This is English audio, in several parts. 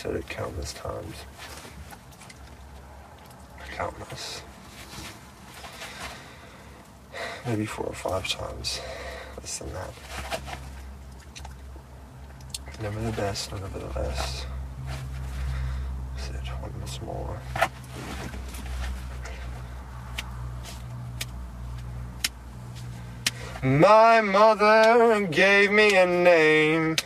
said it countless times. Countless. Maybe four or five times. Less than that. Never the best, never the best. Said once more. My mother gave me a name.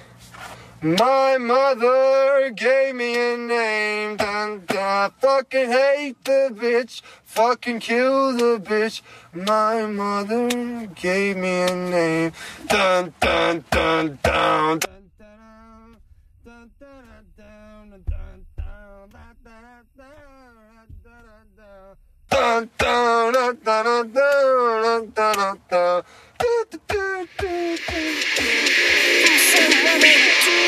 My mother gave me a name. Dun, dun, fucking hate the bitch. Fucking kill the bitch. My mother gave me a name. Dun dun dun dun. dun. Dun, dun, dun, dun, dun, dun, dun, Three,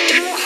two, one.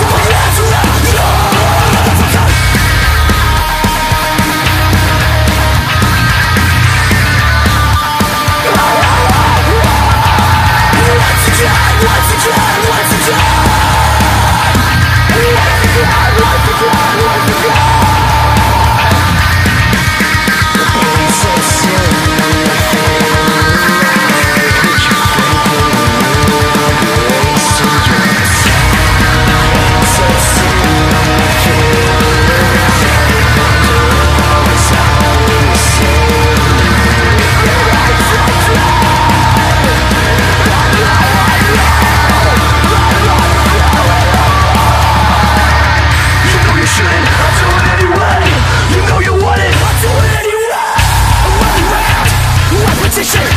shit.